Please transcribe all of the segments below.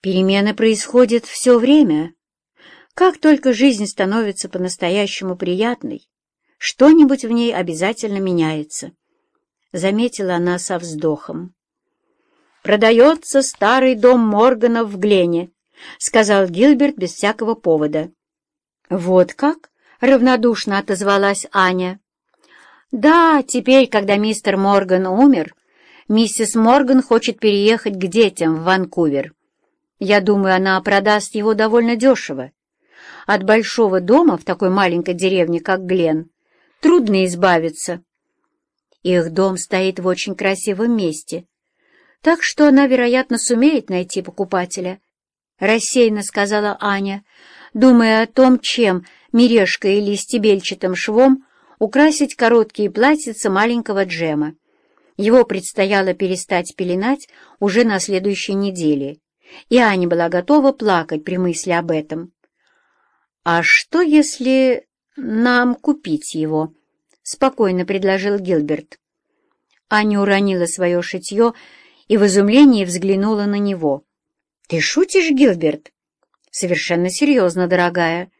Перемены происходят все время. Как только жизнь становится по-настоящему приятной, что-нибудь в ней обязательно меняется. Заметила она со вздохом. «Продается старый дом Морганов в Глене», — сказал Гилберт без всякого повода. «Вот как?» — равнодушно отозвалась Аня. «Да, теперь, когда мистер Морган умер, миссис Морган хочет переехать к детям в Ванкувер. Я думаю, она продаст его довольно дешево. От большого дома в такой маленькой деревне, как Глен, трудно избавиться. Их дом стоит в очень красивом месте, так что она, вероятно, сумеет найти покупателя», — рассеянно сказала Аня, думая о том, чем мережкой или стебельчатым швом украсить короткие платьица маленького Джема. Его предстояло перестать пеленать уже на следующей неделе, и Аня была готова плакать при мысли об этом. «А что, если нам купить его?» — спокойно предложил Гилберт. Аня уронила свое шитье и в изумлении взглянула на него. «Ты шутишь, Гилберт?» «Совершенно серьезно, дорогая.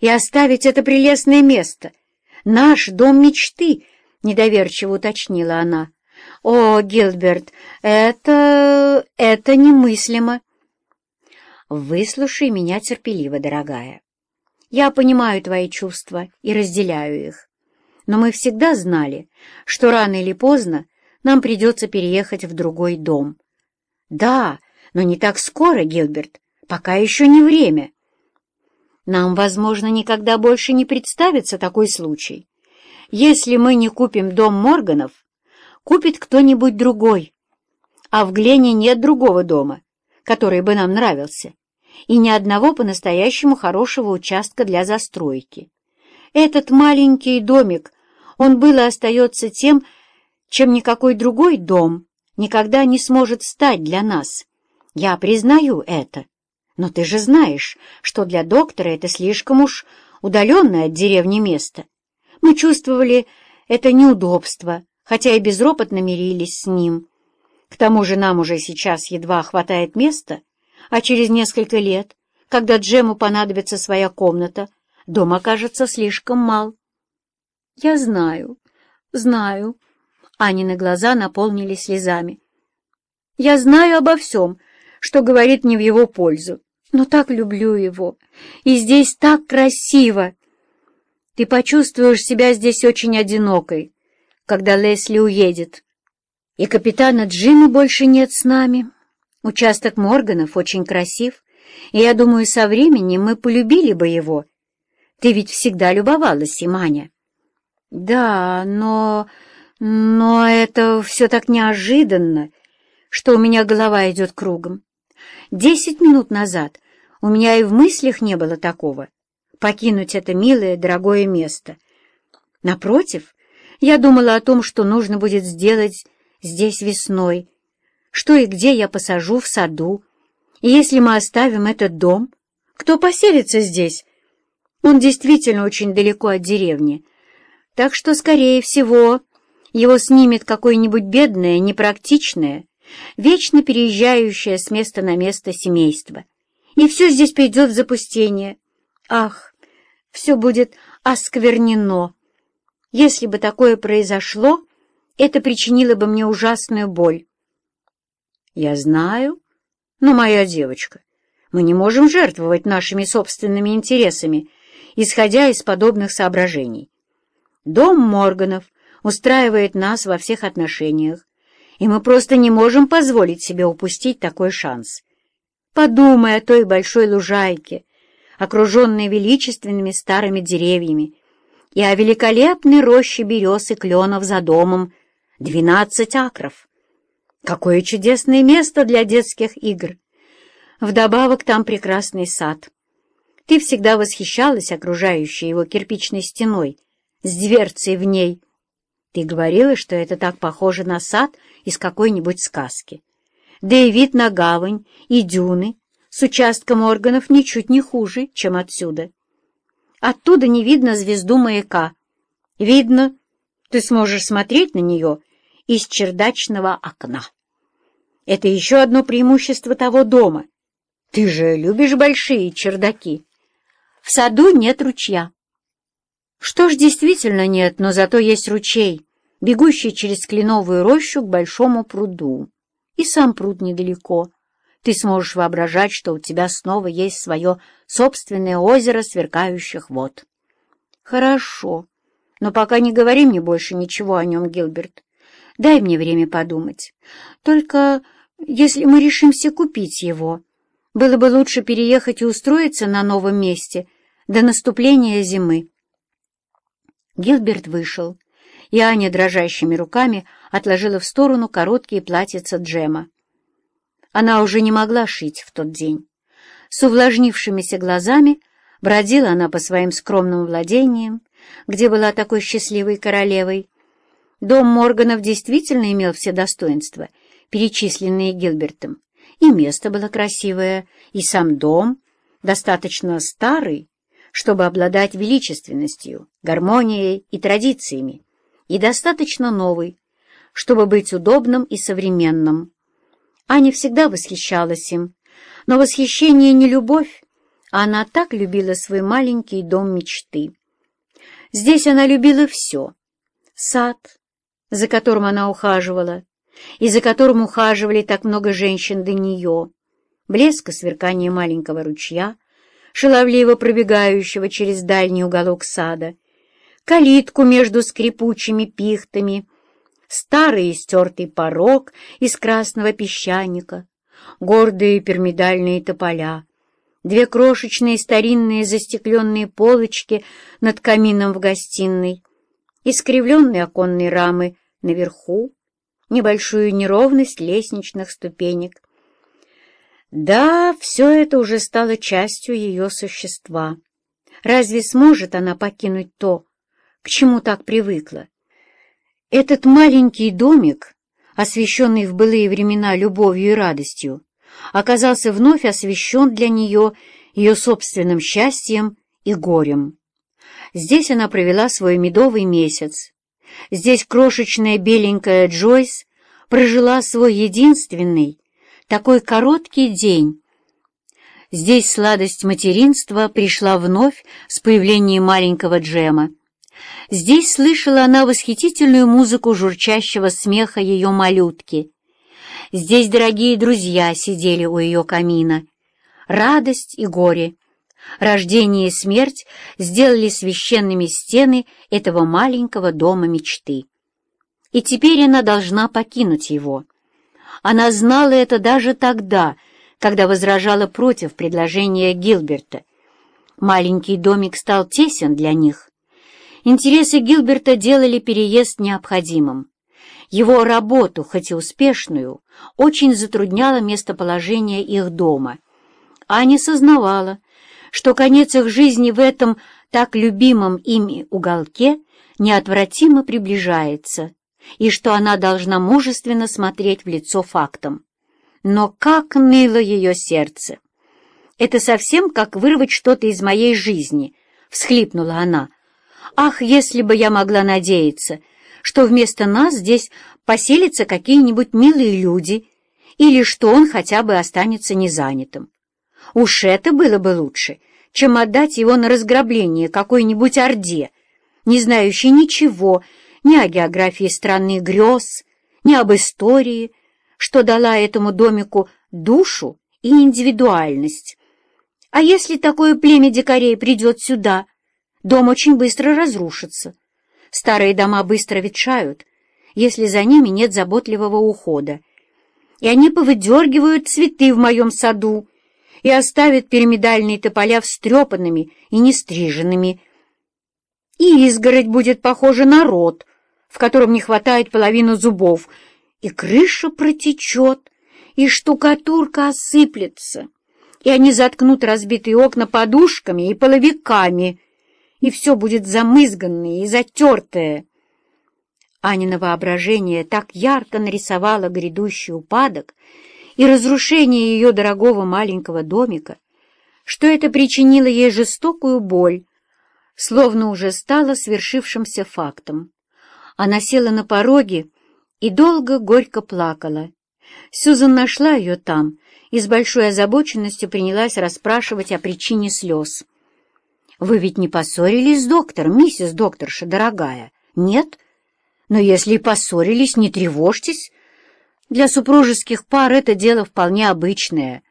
И оставить это прелестное место. Наш дом мечты», — недоверчиво уточнила она. «О, Гилберт, это... это немыслимо». «Выслушай меня терпеливо, дорогая. Я понимаю твои чувства и разделяю их. Но мы всегда знали, что рано или поздно нам придется переехать в другой дом. Да, но не так скоро, Гилберт, пока еще не время. Нам, возможно, никогда больше не представится такой случай. Если мы не купим дом Морганов, купит кто-нибудь другой. А в Глене нет другого дома, который бы нам нравился, и ни одного по-настоящему хорошего участка для застройки. Этот маленький домик, он был и остается тем, чем никакой другой дом никогда не сможет стать для нас. Я признаю это. Но ты же знаешь, что для доктора это слишком уж удаленное от деревни место. Мы чувствовали это неудобство, хотя и безропотно мирились с ним. К тому же нам уже сейчас едва хватает места, а через несколько лет, когда Джему понадобится своя комната, дом окажется слишком мал. Я знаю, знаю. Анины глаза наполнились слезами. Я знаю обо всем, что говорит не в его пользу но так люблю его, и здесь так красиво. Ты почувствуешь себя здесь очень одинокой, когда Лесли уедет. И капитана Джима больше нет с нами. Участок Морганов очень красив, и я думаю, со временем мы полюбили бы его. Ты ведь всегда любовалась им, Аня. Да, но... но это все так неожиданно, что у меня голова идет кругом. Десять минут назад у меня и в мыслях не было такого — покинуть это милое, дорогое место. Напротив, я думала о том, что нужно будет сделать здесь весной, что и где я посажу в саду. И если мы оставим этот дом, кто поселится здесь? Он действительно очень далеко от деревни, так что, скорее всего, его снимет какое-нибудь бедное, непрактичное, вечно переезжающее с места на место семейство. И все здесь придет в запустение. Ах, все будет осквернено. Если бы такое произошло, это причинило бы мне ужасную боль. Я знаю, но, моя девочка, мы не можем жертвовать нашими собственными интересами, исходя из подобных соображений. Дом Морганов устраивает нас во всех отношениях, и мы просто не можем позволить себе упустить такой шанс. Подумай о той большой лужайке, окруженной величественными старыми деревьями, и о великолепной роще берез и кленов за домом, двенадцать акров. Какое чудесное место для детских игр! Вдобавок там прекрасный сад. Ты всегда восхищалась окружающей его кирпичной стеной, с дверцей в ней. Ты говорила, что это так похоже на сад из какой-нибудь сказки. Да и вид на гавань и дюны с участком органов ничуть не хуже, чем отсюда. Оттуда не видно звезду маяка. Видно, ты сможешь смотреть на нее из чердачного окна. Это еще одно преимущество того дома. Ты же любишь большие чердаки. В саду нет ручья. Что ж, действительно нет, но зато есть ручей, бегущий через кленовую рощу к большому пруду. И сам пруд недалеко. Ты сможешь воображать, что у тебя снова есть свое собственное озеро сверкающих вод. Хорошо, но пока не говори мне больше ничего о нем, Гилберт. Дай мне время подумать. Только если мы решимся купить его, было бы лучше переехать и устроиться на новом месте до наступления зимы. Гилберт вышел, и Аня дрожащими руками отложила в сторону короткие платьица Джема. Она уже не могла шить в тот день. С увлажнившимися глазами бродила она по своим скромным владениям, где была такой счастливой королевой. Дом Морганов действительно имел все достоинства, перечисленные Гилбертом. И место было красивое, и сам дом достаточно старый, чтобы обладать величественностью, гармонией и традициями, и достаточно новый, чтобы быть удобным и современным. Аня всегда восхищалась им, но восхищение не любовь, а она так любила свой маленький дом мечты. Здесь она любила все — сад, за которым она ухаживала, и за которым ухаживали так много женщин до нее, блеск и сверкание маленького ручья — шаловливо пробегающего через дальний уголок сада, калитку между скрипучими пихтами, старый истертый порог из красного песчаника, гордые пирамидальные тополя, две крошечные старинные застекленные полочки над камином в гостиной, искривленные оконные рамы наверху, небольшую неровность лестничных ступенек, да, все это уже стало частью ее существа. Разве сможет она покинуть то, к чему так привыкла? Этот маленький домик, освещенный в былые времена любовью и радостью, оказался вновь освещен для нее ее собственным счастьем и горем. Здесь она провела свой медовый месяц. Здесь крошечная беленькая Джойс прожила свой единственный, такой короткий день. Здесь сладость материнства пришла вновь с появлением маленького Джема. Здесь слышала она восхитительную музыку журчащего смеха ее малютки. Здесь дорогие друзья сидели у ее камина. Радость и горе, рождение и смерть сделали священными стены этого маленького дома мечты. И теперь она должна покинуть его. Она знала это даже тогда, когда возражала против предложения Гилберта. Маленький домик стал тесен для них. Интересы Гилберта делали переезд необходимым. Его работу, хоть и успешную, очень затрудняло местоположение их дома. Аня сознавала, что конец их жизни в этом так любимом ими уголке неотвратимо приближается, и что она должна мужественно смотреть в лицо фактам. Но как ныло ее сердце! «Это совсем как вырвать что-то из моей жизни», — всхлипнула она. «Ах, если бы я могла надеяться, что вместо нас здесь поселятся какие-нибудь милые люди, или что он хотя бы останется незанятым. Уж это было бы лучше, чем отдать его на разграбление какой-нибудь орде, не знающей ничего ни о географии страны грез, ни об истории, что дала этому домику душу и индивидуальность. А если такое племя дикарей придет сюда, дом очень быстро разрушится. Старые дома быстро ветшают, если за ними нет заботливого ухода. И они повыдергивают цветы в моем саду и оставят пирамидальные тополя встрепанными и нестриженными. И изгородь будет похожа на рот, в котором не хватает половины зубов, и крыша протечет, и штукатурка осыплется, и они заткнут разбитые окна подушками и половиками, и все будет замызганное и затертое. Анина воображение так ярко нарисовало грядущий упадок и разрушение ее дорогого маленького домика, что это причинило ей жестокую боль, словно уже стало свершившимся фактом. Она села на пороге и долго горько плакала. Сюзан нашла ее там и с большой озабоченностью принялась расспрашивать о причине слез. «Вы ведь не поссорились с доктором, миссис докторша, дорогая? Нет? Но если и поссорились, не тревожьтесь. Для супружеских пар это дело вполне обычное.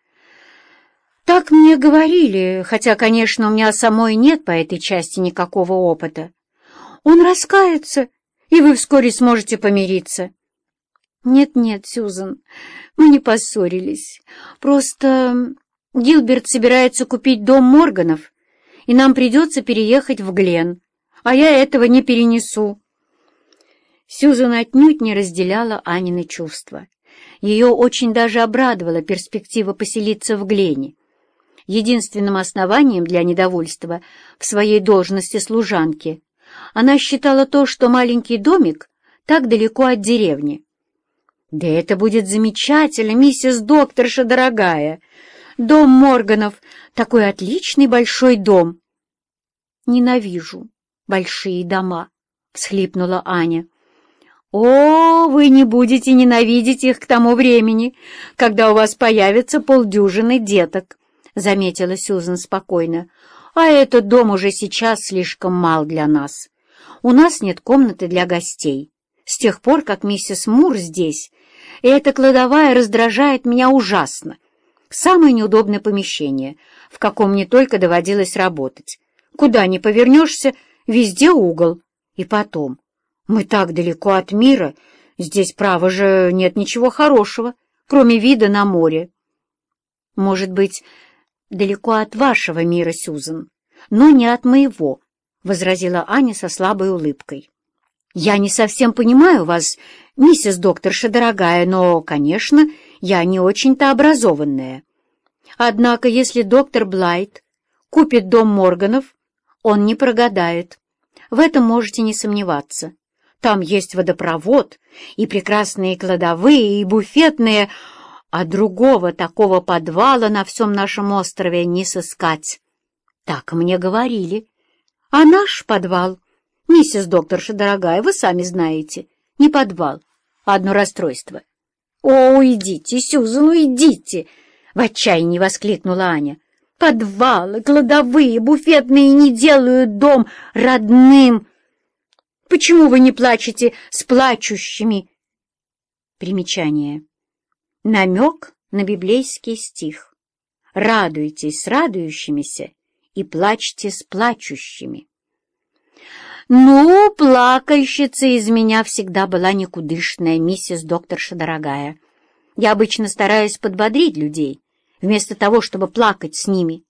Так мне говорили, хотя, конечно, у меня самой нет по этой части никакого опыта. Он раскается, и вы вскоре сможете помириться. Нет-нет, Сюзан, мы не поссорились. Просто Гилберт собирается купить дом Морганов, и нам придется переехать в Глен, а я этого не перенесу. Сюзан отнюдь не разделяла Анины чувства. Ее очень даже обрадовала перспектива поселиться в Глене. Единственным основанием для недовольства в своей должности служанки она считала то, что маленький домик так далеко от деревни. «Да это будет замечательно, миссис докторша дорогая! Дом Морганов — такой отличный большой дом!» «Ненавижу большие дома», — всхлипнула Аня. «О, вы не будете ненавидеть их к тому времени, когда у вас появится полдюжины деток», — заметила Сюзан спокойно. «А этот дом уже сейчас слишком мал для нас. У нас нет комнаты для гостей. С тех пор, как миссис Мур здесь, и эта кладовая раздражает меня ужасно. Самое неудобное помещение, в каком мне только доводилось работать. Куда ни повернешься, везде угол. И потом, мы так далеко от мира, здесь, право же, нет ничего хорошего, кроме вида на море. Может быть, далеко от вашего мира, Сюзан, но не от моего, — возразила Аня со слабой улыбкой. «Я не совсем понимаю вас, миссис докторша дорогая, но, конечно, я не очень-то образованная. Однако, если доктор Блайт купит дом Морганов, он не прогадает. В этом можете не сомневаться. Там есть водопровод и прекрасные кладовые, и буфетные, а другого такого подвала на всем нашем острове не сыскать. Так мне говорили. А наш подвал «Миссис докторша, дорогая, вы сами знаете, не подвал, а одно расстройство». «О, уйдите, Сюзан, уйдите!» — в отчаянии воскликнула Аня. «Подвалы, кладовые, буфетные не делают дом родным. Почему вы не плачете с плачущими?» Примечание. Намек на библейский стих. «Радуйтесь с радующимися и плачьте с плачущими». «Ну, плакальщица из меня всегда была никудышная, миссис докторша дорогая. Я обычно стараюсь подбодрить людей, вместо того, чтобы плакать с ними.